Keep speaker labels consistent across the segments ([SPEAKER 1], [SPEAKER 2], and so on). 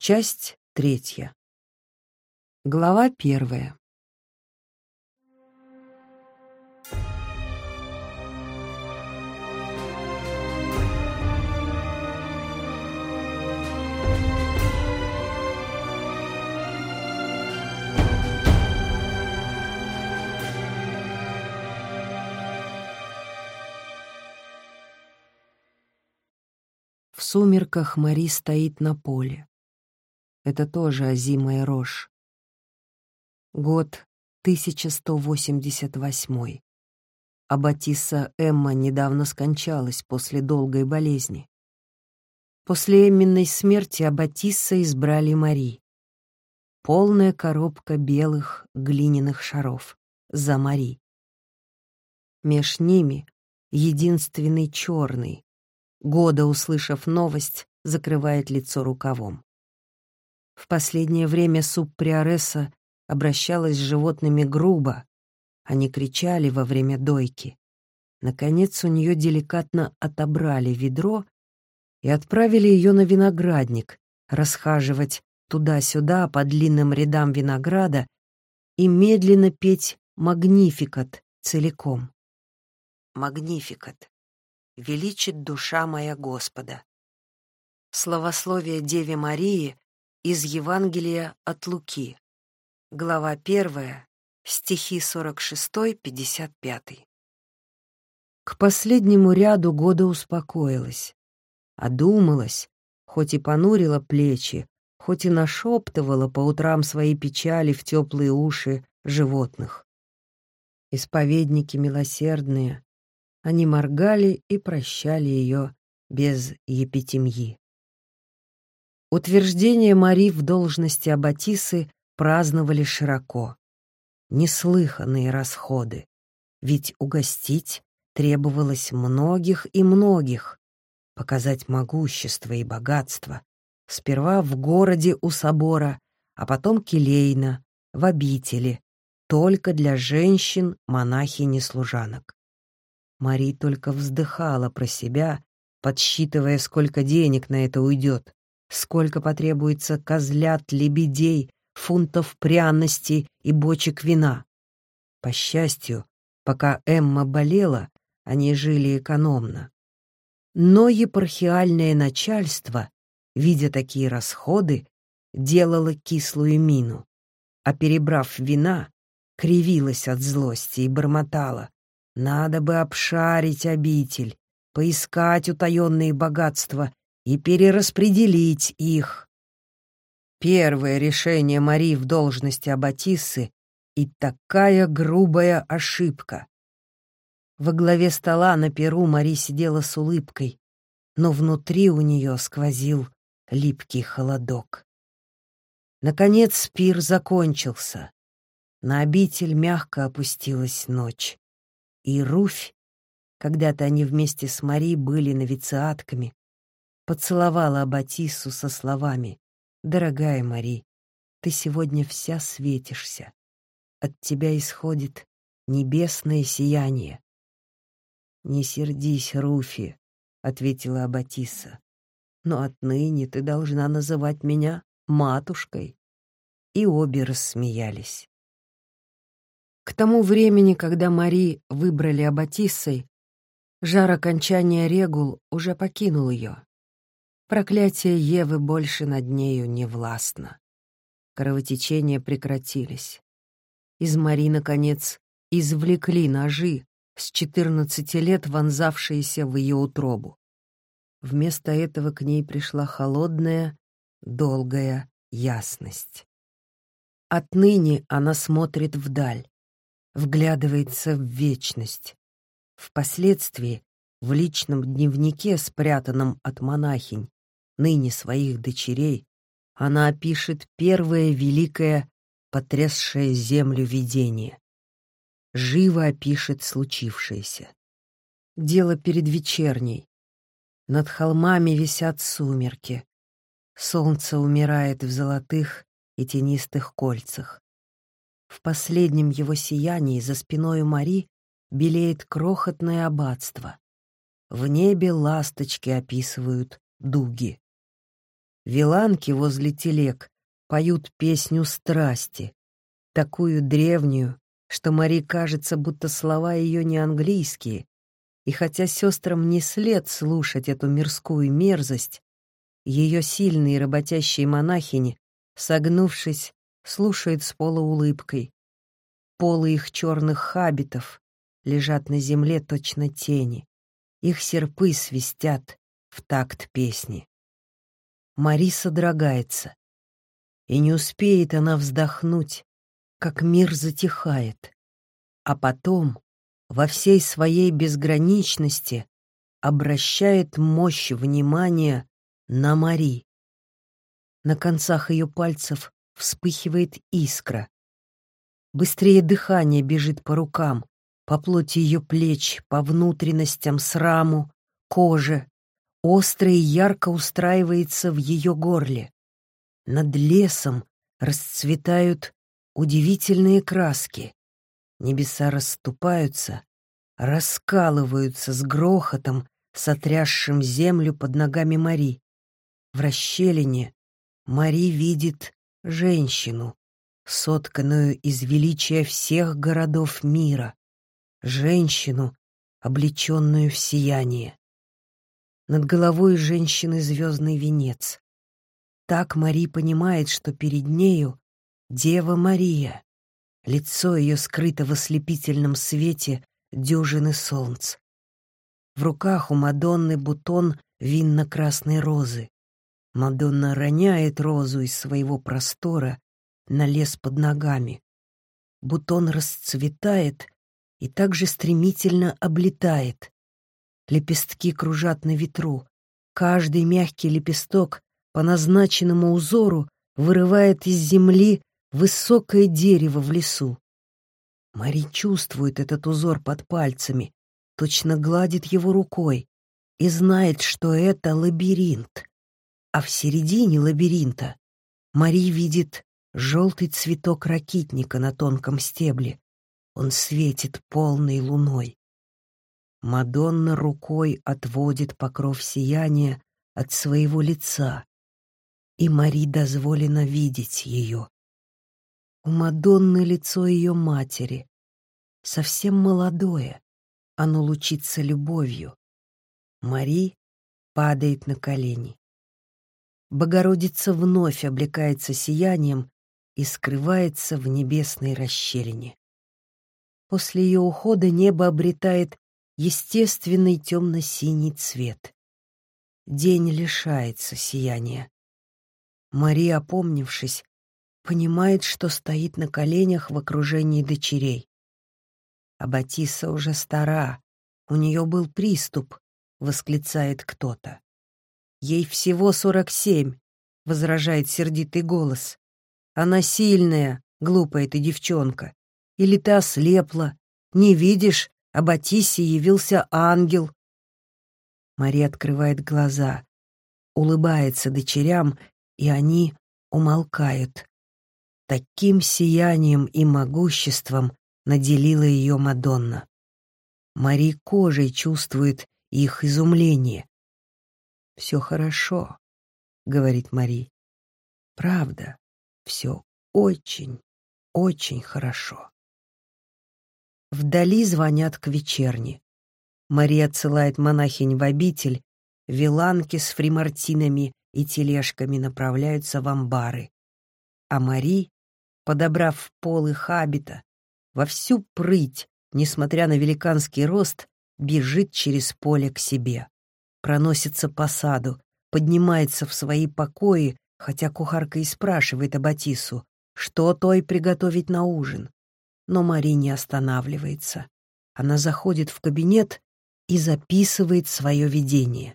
[SPEAKER 1] Часть третья. Глава первая. В сумерках Мари стоит на поле. Это тоже озимая рожь. Год 1188. Аббатиса Эмма недавно скончалась после долгой болезни. После Эмминой смерти Аббатисса избрали Мари. Полная коробка белых глиняных шаров за Мари. Меж ними единственный черный, Года, услышав новость, закрывает лицо рукавом. В последнее время субприоресса обращалась с животными грубо. Они кричали во время дойки. Наконец у нее деликатно отобрали ведро и отправили ее на виноградник расхаживать туда-сюда по длинным рядам винограда и медленно петь «Магнификат» целиком. «Магнификат» величит душа моя Господа. Словословие Деве Марии из Евангелия от Луки. Глава 1, стихи 46-55. К последнему ряду года успокоилась, одумалась, хоть и понурила плечи, хоть и нашептывала по утрам свои печали в теплые уши животных. Исповедники милосердные, они моргали и прощали ее без епитемьи. Утверждение Мари в должности Аббатисы праздновали широко. Неслыханные расходы, ведь угостить требовалось многих и многих, показать могущество и богатство. Сперва в городе у собора, а потом келейно, в обители, только для женщин, монахинь и служанок. Мари только вздыхала про себя, подсчитывая, сколько денег на это уйдет, сколько потребуется козлят, лебедей, фунтов пряности и бочек вина. По счастью, пока Эмма болела, они жили экономно. Но епархиальное начальство, видя такие расходы, делало кислую мину, а перебрав вина, кривилась от злости и бормотала. Надо бы обшарить обитель, поискать утаенные богатства и перераспределить их. Первое решение Мари в должности Аббатиссы и такая грубая ошибка. Во главе стола на перу Мари сидела с улыбкой, но внутри у нее сквозил липкий холодок. Наконец пир закончился. На обитель мягко опустилась ночь. И Руфь, когда-то они вместе с Мари были новициатками, поцеловала Аббатису со словами «Дорогая Мари, ты сегодня вся светишься. От тебя исходит небесное сияние». «Не сердись, Руфи», — ответила Аббатиса, «но отныне ты должна называть меня матушкой». И обе рассмеялись. К тому времени, когда Мари выбрали Аббатиссой, жар окончания регул уже покинул ее. Проклятие Евы больше над нею не властно. Кровотечения прекратились. Из Мари, наконец, извлекли ножи, с четырнадцати лет вонзавшиеся в ее утробу. Вместо этого к ней пришла холодная, долгая ясность. Отныне она смотрит вдаль, вглядывается в вечность. Впоследствии в личном дневнике, спрятанном от монахинь, ныне своих дочерей, она опишет первое великое, потрясшее землю видение. Живо опишет случившееся. Дело перед вечерней. Над холмами висят сумерки. Солнце умирает в золотых и тенистых кольцах. В последнем его сиянии за спиной Мари белеет крохотное аббатство. В небе ласточки описывают дуги. Виланки возле телег поют песню страсти, такую древнюю, что Мари кажется, будто слова ее не английские, и хотя сестрам не след слушать эту мирскую мерзость, ее сильные работящие монахини, согнувшись, слушают с полуулыбкой. Полы их черных хабитов лежат на земле точно тени. Их серпы свистят в такт песни. Мари содрогается. И не успеет она вздохнуть, как мир затихает. А потом, во всей своей безграничности, обращает мощь внимания на Мари. На концах ее пальцев вспыхивает искра. Быстрее дыхание бежит по рукам, по плоти ее плеч, по внутренностям, сраму, коже. Остро и ярко устраивается в ее горле. Над лесом расцветают удивительные краски. Небеса расступаются, раскалываются с грохотом, сотрясшим землю под ногами Мари. В расщелине Мари видит женщину, сотканную из величия всех городов мира, женщину, облеченную в сияние. Над головой женщины звездный венец. Так Мари понимает, что перед нею Дева Мария. Лицо ее скрыто в ослепительном свете дюжины солнц. В руках у Мадонны бутон винно-красной розы. Мадонна роняет розу из своего простора на лес под ногами. Бутон расцветает и также стремительно облетает. Лепестки кружат на ветру. Каждый мягкий лепесток по назначенному узору вырывает из земли высокое дерево в лесу. Мари чувствует этот узор под пальцами, точно гладит его рукой и знает, что это лабиринт а в середине лабиринта Мари видит желтый цветок ракитника на тонком стебле. Он светит полной луной. Мадонна рукой отводит покров сияния от своего лица, и Мари дозволено видеть ее. У Мадонны лицо ее матери, совсем молодое, оно лучится любовью. Мари падает на колени. Богородица вновь облекается сиянием и скрывается в небесной расщелине. После ее ухода небо обретает естественный темно-синий цвет. День лишается сияния. Мария, опомнившись, понимает, что стоит на коленях в окружении дочерей. А Батиса уже стара, у нее был приступ, восклицает кто-то. Ей всего сорок семь, возражает сердитый голос. Она сильная, глупая ты девчонка. Или ты ослепла, не видишь, об Батисе явился ангел. Мария открывает глаза, улыбается дочерям, и они умолкают. Таким сиянием и могуществом наделила ее Мадонна. Мари кожей чувствует их изумление. «Все хорошо», — говорит Мари. «Правда, все очень, очень хорошо». Вдали звонят к вечерне. Мария отсылает монахинь в обитель, виланки с фримартинами и тележками направляются в амбары. А Мари, подобрав полы хабита, во всю прыть, несмотря на великанский рост, бежит через поле к себе проносится по саду, поднимается в свои покои, хотя кухарка и спрашивает об Атису, что той приготовить на ужин. Но Мари не останавливается. Она заходит в кабинет и записывает свое видение.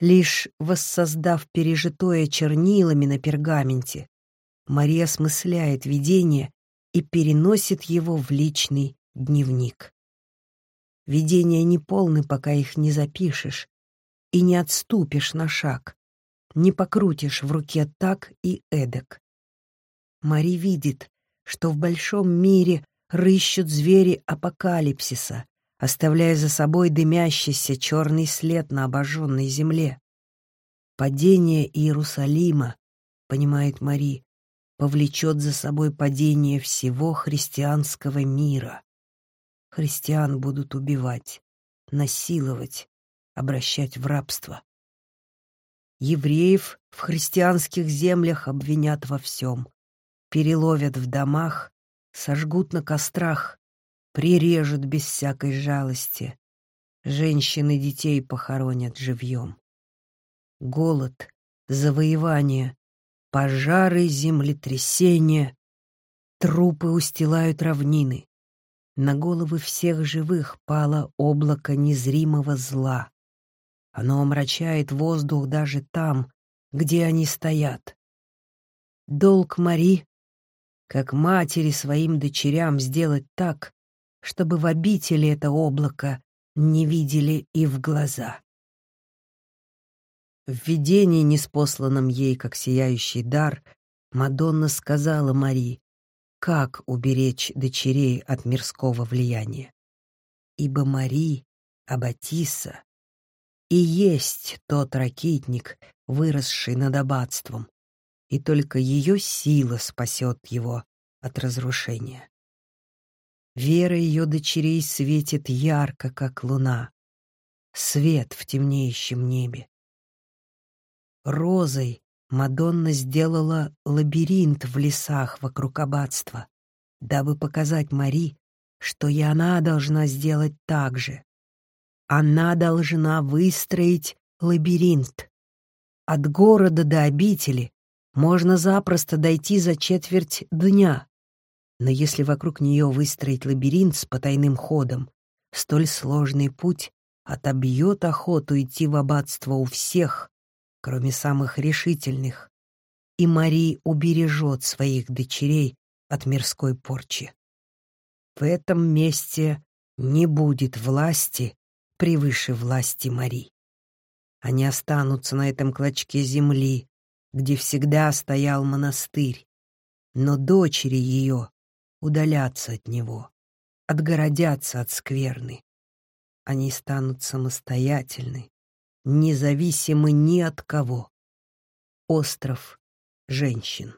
[SPEAKER 1] Лишь воссоздав пережитое чернилами на пергаменте, Мария осмысляет видение и переносит его в личный дневник. Видения не полны, пока их не запишешь, и не отступишь на шаг, не покрутишь в руке так и эдак. Мари видит, что в большом мире рыщут звери апокалипсиса, оставляя за собой дымящийся черный след на обожженной земле. Падение Иерусалима, понимает Мари, повлечет за собой падение всего христианского мира. Христиан будут убивать, насиловать, обращать в рабство. Евреев в христианских землях обвинят во всем, переловят в домах, сожгут на кострах, прирежут без всякой жалости. Женщин и детей похоронят живьем. Голод, завоевание, пожары, землетрясения, трупы устилают равнины. На головы всех живых пало облако незримого зла. Оно омрачает воздух даже там, где они стоят. Долг Мари, как матери своим дочерям, сделать так, чтобы в обители это облако не видели и в глаза. В видении, неспосланном ей как сияющий дар, Мадонна сказала Мари, как уберечь дочерей от мирского влияния. Ибо Мари, Аббатиса, и есть тот ракитник, выросший над аббатством, и только ее сила спасет его от разрушения. Вера ее дочерей светит ярко, как луна. Свет в темнеющем небе. Розой Мадонна сделала лабиринт в лесах вокруг аббатства, дабы показать Мари, что и она должна сделать так же. Она должна выстроить лабиринт. От города до обители можно запросто дойти за четверть дня. Но если вокруг нее выстроить лабиринт с потайным ходом, столь сложный путь отобьет охоту идти в аббатство у всех, кроме самых решительных, и Мари убережет своих дочерей от мирской порчи. В этом месте не будет власти превыше власти Мари. Они останутся на этом клочке земли, где всегда стоял монастырь, но дочери ее удалятся от него, отгородятся от скверны. Они станут самостоятельны, независимы ни от кого. Остров женщин.